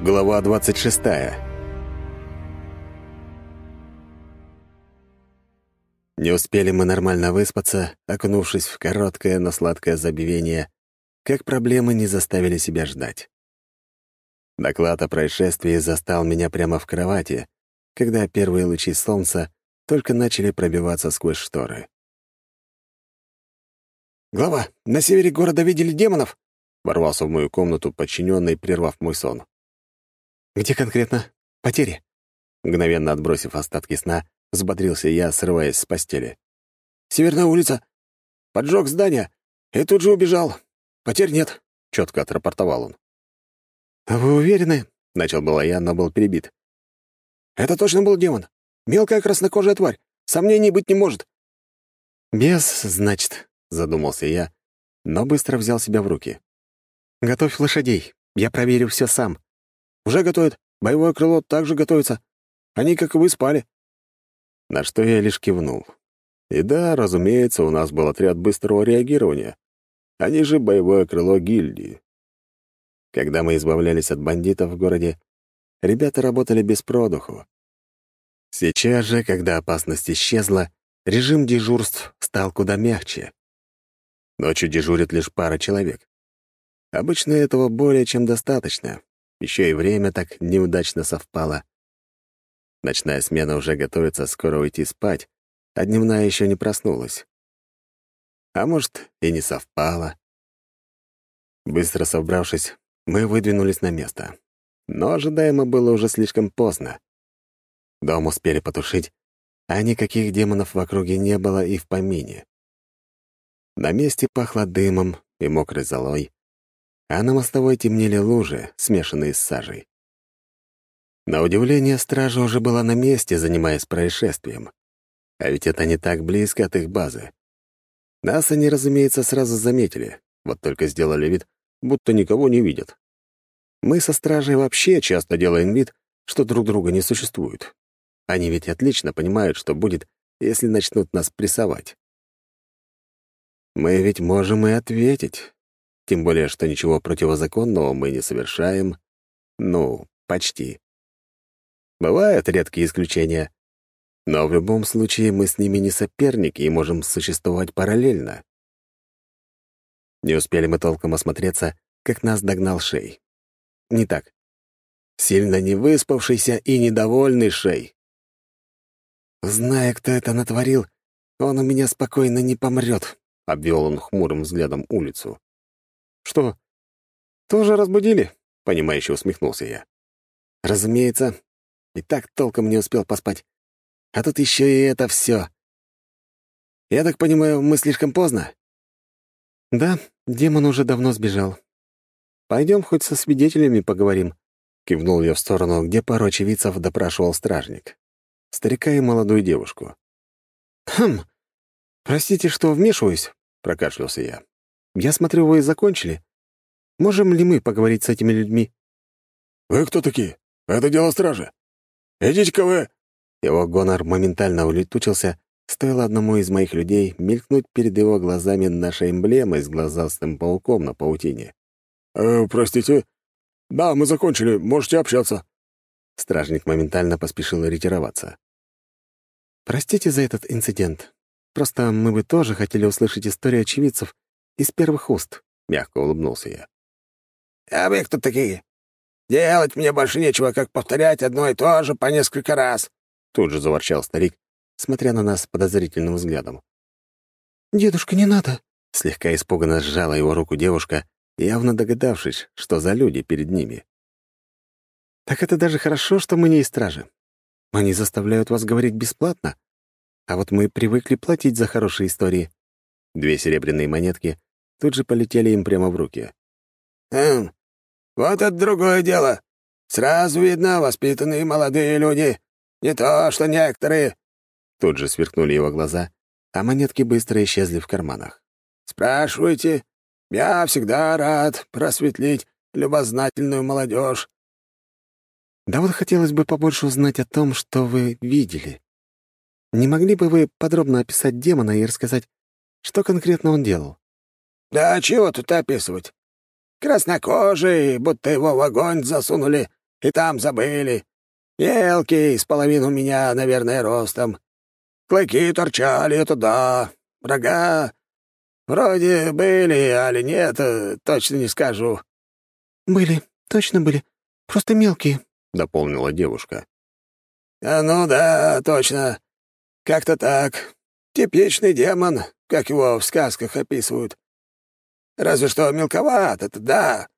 Глава 26 Не успели мы нормально выспаться, окунувшись в короткое, но сладкое забивение, как проблемы не заставили себя ждать. Доклад о происшествии застал меня прямо в кровати, когда первые лучи солнца только начали пробиваться сквозь шторы. «Глава, на севере города видели демонов?» — ворвался в мою комнату подчиненный, прервав мой сон. «Где конкретно? Потери?» Мгновенно отбросив остатки сна, взбодрился я, срываясь с постели. «Северная улица. Поджог здания. И тут же убежал. Потерь нет», — четко отрапортовал он. «А вы уверены?» — начал было я, но был перебит. «Это точно был демон. Мелкая краснокожая тварь. Сомнений быть не может». «Бес, значит», — задумался я, но быстро взял себя в руки. «Готовь лошадей. Я проверю все сам». «Уже готовят. Боевое крыло также готовится. Они, как и вы, спали». На что я лишь кивнул. И да, разумеется, у нас был отряд быстрого реагирования. Они же боевое крыло гильдии. Когда мы избавлялись от бандитов в городе, ребята работали без продуху. Сейчас же, когда опасность исчезла, режим дежурств стал куда мягче. Ночью дежурит лишь пара человек. Обычно этого более чем достаточно. Еще и время так неудачно совпало. Ночная смена уже готовится скоро уйти спать, а дневная еще не проснулась. А может, и не совпало. Быстро собравшись, мы выдвинулись на место. Но ожидаемо было уже слишком поздно. Дом успели потушить, а никаких демонов в округе не было и в помине. На месте пахло дымом и мокрой золой, а на мостовой темнели лужи, смешанные с сажей. На удивление, стража уже была на месте, занимаясь происшествием. А ведь это не так близко от их базы. Нас они, разумеется, сразу заметили, вот только сделали вид, будто никого не видят. Мы со стражей вообще часто делаем вид, что друг друга не существует. Они ведь отлично понимают, что будет, если начнут нас прессовать. Мы ведь можем и ответить. Тем более, что ничего противозаконного мы не совершаем. Ну, почти. Бывают редкие исключения. Но в любом случае мы с ними не соперники и можем существовать параллельно. Не успели мы толком осмотреться, как нас догнал Шей. Не так. Сильно не выспавшийся и недовольный Шей. «Зная, кто это натворил, он у меня спокойно не помрет», — обвел он хмурым взглядом улицу. «Что, тоже разбудили?» — понимающе усмехнулся я. «Разумеется, и так толком не успел поспать. А тут еще и это все. Я так понимаю, мы слишком поздно? Да, демон уже давно сбежал. Пойдем хоть со свидетелями поговорим. Кивнул я в сторону, где пару очевидцев допрашивал стражник. Старика и молодую девушку. «Хм, простите, что вмешиваюсь», — прокашлялся я. «Я смотрю, вы закончили. Можем ли мы поговорить с этими людьми?» «Вы кто такие? Это дело стражи. «Идите-ка вы!» Его гонор моментально улетучился, стоило одному из моих людей мелькнуть перед его глазами нашей эмблемой с глазастым пауком на паутине. «Э, «Простите. Да, мы закончили. Можете общаться». Стражник моментально поспешил ретироваться. «Простите за этот инцидент. Просто мы бы тоже хотели услышать историю очевидцев из первых уст», — мягко улыбнулся я. «А вы кто такие?» Делать мне больше нечего, как повторять одно и то же по несколько раз!» Тут же заворчал старик, смотря на нас подозрительным взглядом. «Дедушка, не надо!» Слегка испуганно сжала его руку девушка, явно догадавшись, что за люди перед ними. «Так это даже хорошо, что мы не из стражи. Они заставляют вас говорить бесплатно, а вот мы привыкли платить за хорошие истории». Две серебряные монетки тут же полетели им прямо в руки. «Эм, вот это другое дело. Сразу видно, воспитанные молодые люди. Не то, что некоторые». Тут же сверкнули его глаза, а монетки быстро исчезли в карманах. «Спрашивайте. Я всегда рад просветлить любознательную молодежь. «Да вот хотелось бы побольше узнать о том, что вы видели. Не могли бы вы подробно описать демона и рассказать, что конкретно он делал?» «Да чего тут описывать? Краснокожий, будто его в огонь засунули, и там забыли. Мелкий, с половину меня, наверное, ростом. Клыки торчали, это да. Рога вроде были, али нет, э, точно не скажу». «Были, точно были. Просто мелкие», — дополнила девушка. «А ну да, точно. Как-то так. Типичный демон, как его в сказках описывают. Разве что мелковат, это да.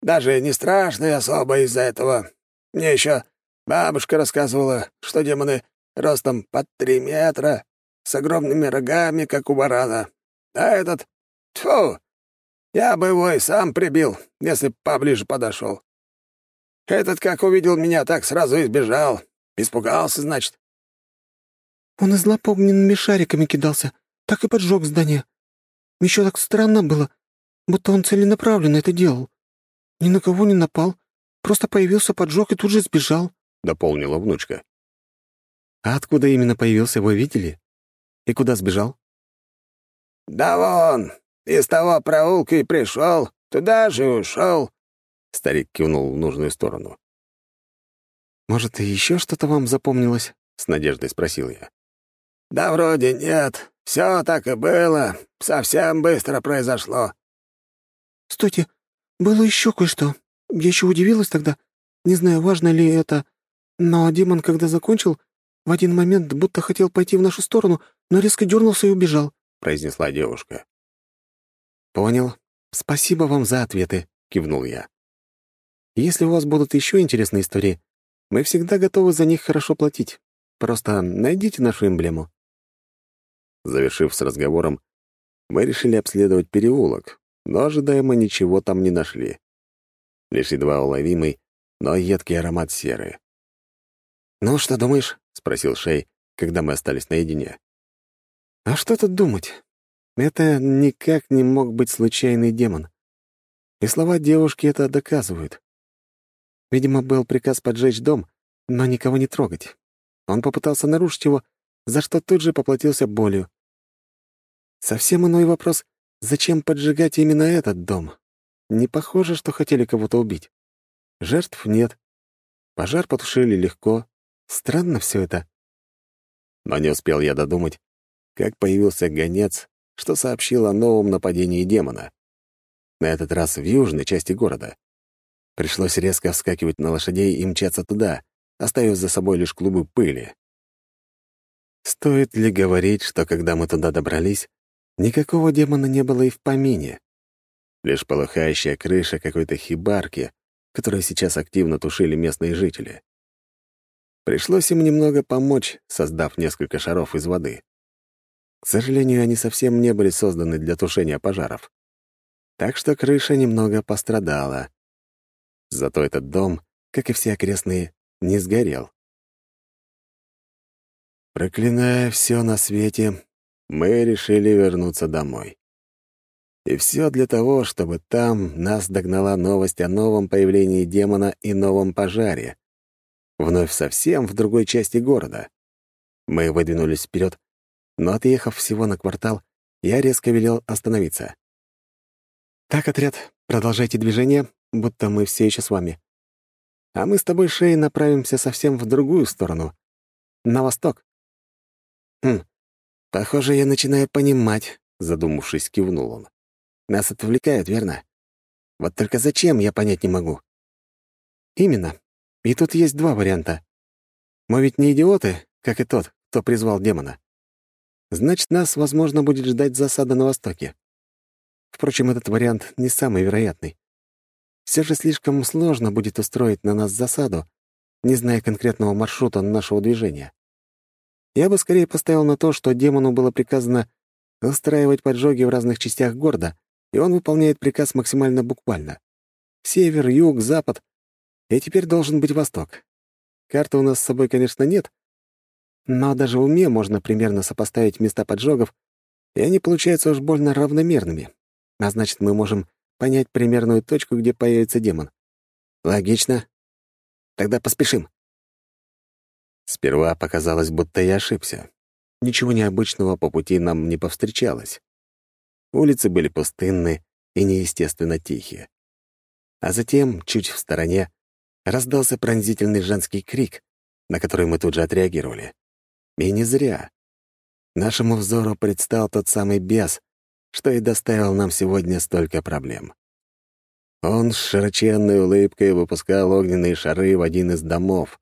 Даже не страшный особо из-за этого. Мне еще бабушка рассказывала, что демоны ростом под три метра, с огромными рогами, как у барана. А этот... Тьфу! Я бы его и сам прибил, если поближе подошел. Этот, как увидел меня, так сразу избежал. Испугался, значит. Он и злопомненными шариками кидался, так и поджег здание. Еще так странно было, будто он целенаправленно это делал. Ни на кого не напал, просто появился, поджег и тут же сбежал», — дополнила внучка. «А откуда именно появился, вы видели? И куда сбежал?» «Да вон, из того проулка и пришел, туда же ушел», — старик кивнул в нужную сторону. «Может, и еще что-то вам запомнилось?» — с надеждой спросил я. «Да вроде нет. Все так и было. Совсем быстро произошло». «Стойте, было еще кое-что. Я еще удивилась тогда. Не знаю, важно ли это, но демон, когда закончил, в один момент будто хотел пойти в нашу сторону, но резко дернулся и убежал», — произнесла девушка. «Понял. Спасибо вам за ответы», — кивнул я. «Если у вас будут еще интересные истории, мы всегда готовы за них хорошо платить. Просто найдите нашу эмблему». Завершив с разговором, мы решили обследовать переулок, но ожидаемо ничего там не нашли. Лишь едва уловимый, но едкий аромат серы. «Ну, что думаешь?» — спросил Шей, когда мы остались наедине. «А что тут думать? Это никак не мог быть случайный демон. И слова девушки это доказывают. Видимо, был приказ поджечь дом, но никого не трогать. Он попытался нарушить его, за что тут же поплатился болью. Совсем иной вопрос — зачем поджигать именно этот дом? Не похоже, что хотели кого-то убить. Жертв нет. Пожар потушили легко. Странно все это. Но не успел я додумать, как появился гонец, что сообщил о новом нападении демона. На этот раз в южной части города. Пришлось резко вскакивать на лошадей и мчаться туда, оставив за собой лишь клубы пыли. Стоит ли говорить, что когда мы туда добрались, Никакого демона не было и в помине. Лишь полыхающая крыша какой-то хибарки, которую сейчас активно тушили местные жители. Пришлось им немного помочь, создав несколько шаров из воды. К сожалению, они совсем не были созданы для тушения пожаров. Так что крыша немного пострадала. Зато этот дом, как и все окрестные, не сгорел. Проклиная все на свете, мы решили вернуться домой. И все для того, чтобы там нас догнала новость о новом появлении демона и новом пожаре. Вновь совсем в другой части города. Мы выдвинулись вперед, но, отъехав всего на квартал, я резко велел остановиться. «Так, отряд, продолжайте движение, будто мы все еще с вами. А мы с тобой, Шей, направимся совсем в другую сторону, на восток». «Хм, «Похоже, я начинаю понимать», — задумавшись, кивнул он. «Нас отвлекают, верно? Вот только зачем, я понять не могу». «Именно. И тут есть два варианта. Мы ведь не идиоты, как и тот, кто призвал демона. Значит, нас, возможно, будет ждать засада на востоке. Впрочем, этот вариант не самый вероятный. Все же слишком сложно будет устроить на нас засаду, не зная конкретного маршрута нашего движения. Я бы скорее поставил на то, что демону было приказано устраивать поджоги в разных частях города, и он выполняет приказ максимально буквально. Север, юг, запад. И теперь должен быть восток. Карты у нас с собой, конечно, нет, но даже в уме можно примерно сопоставить места поджогов, и они получаются уж больно равномерными. А значит, мы можем понять примерную точку, где появится демон. Логично. Тогда поспешим. Сперва показалось, будто я ошибся. Ничего необычного по пути нам не повстречалось. Улицы были пустынны и неестественно тихие. А затем, чуть в стороне, раздался пронзительный женский крик, на который мы тут же отреагировали. И не зря. Нашему взору предстал тот самый бес, что и доставил нам сегодня столько проблем. Он с широченной улыбкой выпускал огненные шары в один из домов.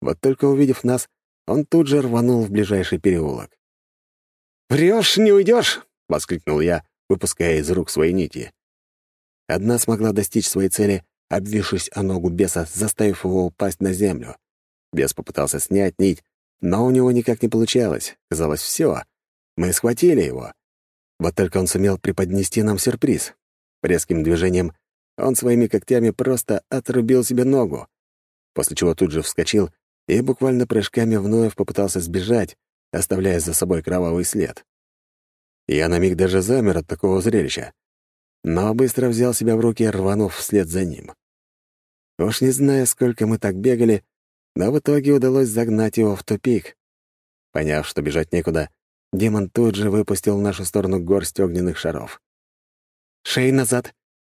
Вот только увидев нас, он тут же рванул в ближайший переулок. «Врешь, не уйдешь!» — воскликнул я, выпуская из рук свои нити. Одна смогла достичь своей цели, обвившись о ногу беса, заставив его упасть на землю. Бес попытался снять нить, но у него никак не получалось. Казалось, все. Мы схватили его. Вот только он сумел преподнести нам сюрприз. Резким движением он своими когтями просто отрубил себе ногу, после чего тут же вскочил и буквально прыжками вновь попытался сбежать, оставляя за собой кровавый след. Я на миг даже замер от такого зрелища, но быстро взял себя в руки, рванув вслед за ним. Уж не зная, сколько мы так бегали, но в итоге удалось загнать его в тупик. Поняв, что бежать некуда, демон тут же выпустил в нашу сторону горсть огненных шаров. «Шей назад!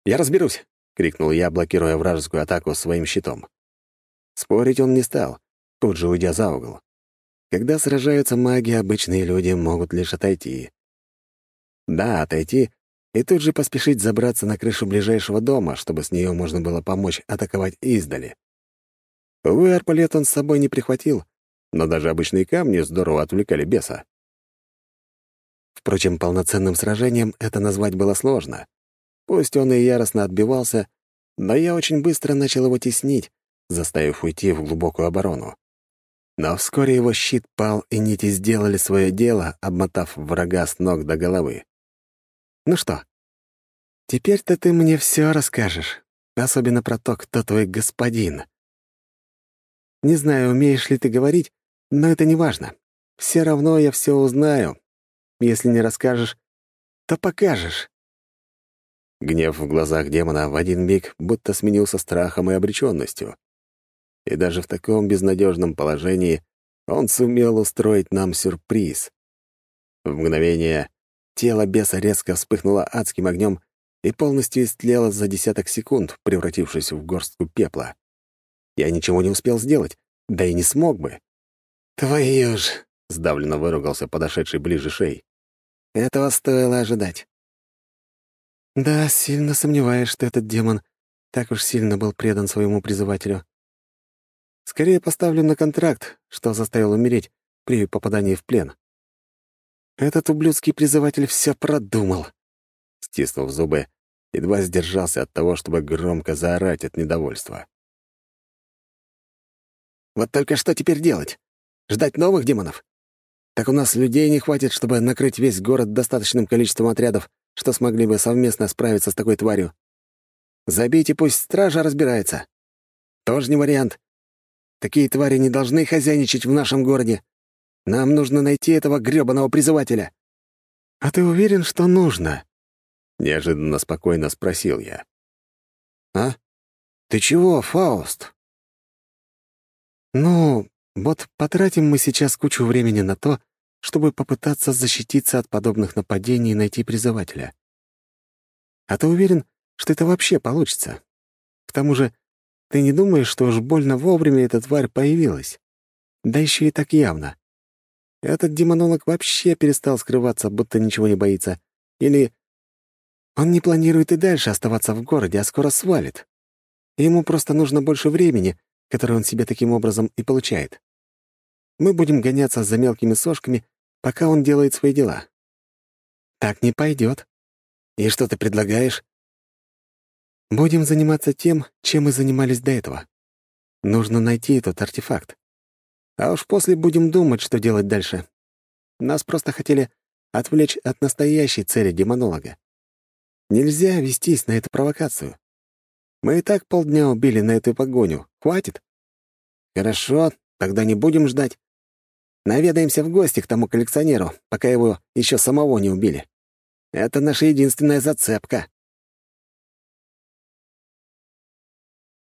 Я разберусь!» — крикнул я, блокируя вражескую атаку своим щитом. Спорить он не стал, тут же уйдя за угол. Когда сражаются маги, обычные люди могут лишь отойти. Да, отойти и тут же поспешить забраться на крышу ближайшего дома, чтобы с нее можно было помочь атаковать издали. Увы, арбалет он с собой не прихватил, но даже обычные камни здорово отвлекали беса. Впрочем, полноценным сражением это назвать было сложно. Пусть он и яростно отбивался, но я очень быстро начал его теснить, заставив уйти в глубокую оборону. Но вскоре его щит пал, и нити сделали свое дело, обмотав врага с ног до головы. «Ну что, теперь-то ты мне все расскажешь, особенно про то, кто твой господин. Не знаю, умеешь ли ты говорить, но это не важно. Все равно я все узнаю. Если не расскажешь, то покажешь». Гнев в глазах демона в один миг будто сменился страхом и обреченностью и даже в таком безнадежном положении он сумел устроить нам сюрприз. В мгновение тело беса резко вспыхнуло адским огнем и полностью истлело за десяток секунд, превратившись в горстку пепла. Я ничего не успел сделать, да и не смог бы. «Твою ж!» — сдавленно выругался подошедший ближе шей. «Этого стоило ожидать». «Да, сильно сомневаюсь, что этот демон так уж сильно был предан своему призывателю. Скорее поставлю на контракт, что заставил умереть при попадании в плен. Этот ублюдский призыватель все продумал. Стиснув зубы, едва сдержался от того, чтобы громко заорать от недовольства. «Вот только что теперь делать? Ждать новых демонов? Так у нас людей не хватит, чтобы накрыть весь город достаточным количеством отрядов, что смогли бы совместно справиться с такой тварью. И пусть стража разбирается. Тоже не вариант. Такие твари не должны хозяйничать в нашем городе. Нам нужно найти этого грёбаного призывателя». «А ты уверен, что нужно?» — неожиданно спокойно спросил я. «А? Ты чего, Фауст?» «Ну, вот потратим мы сейчас кучу времени на то, чтобы попытаться защититься от подобных нападений и найти призывателя. А ты уверен, что это вообще получится? К тому же ты не думаешь, что уж больно вовремя эта тварь появилась? Да еще и так явно. Этот демонолог вообще перестал скрываться, будто ничего не боится. Или он не планирует и дальше оставаться в городе, а скоро свалит. Ему просто нужно больше времени, которое он себе таким образом и получает. Мы будем гоняться за мелкими сошками, пока он делает свои дела. Так не пойдет. И что ты предлагаешь? Будем заниматься тем, чем мы занимались до этого. Нужно найти этот артефакт. А уж после будем думать, что делать дальше. Нас просто хотели отвлечь от настоящей цели демонолога. Нельзя вестись на эту провокацию. Мы и так полдня убили на эту погоню. Хватит? Хорошо, тогда не будем ждать. Наведаемся в гости к тому коллекционеру, пока его еще самого не убили. Это наша единственная зацепка.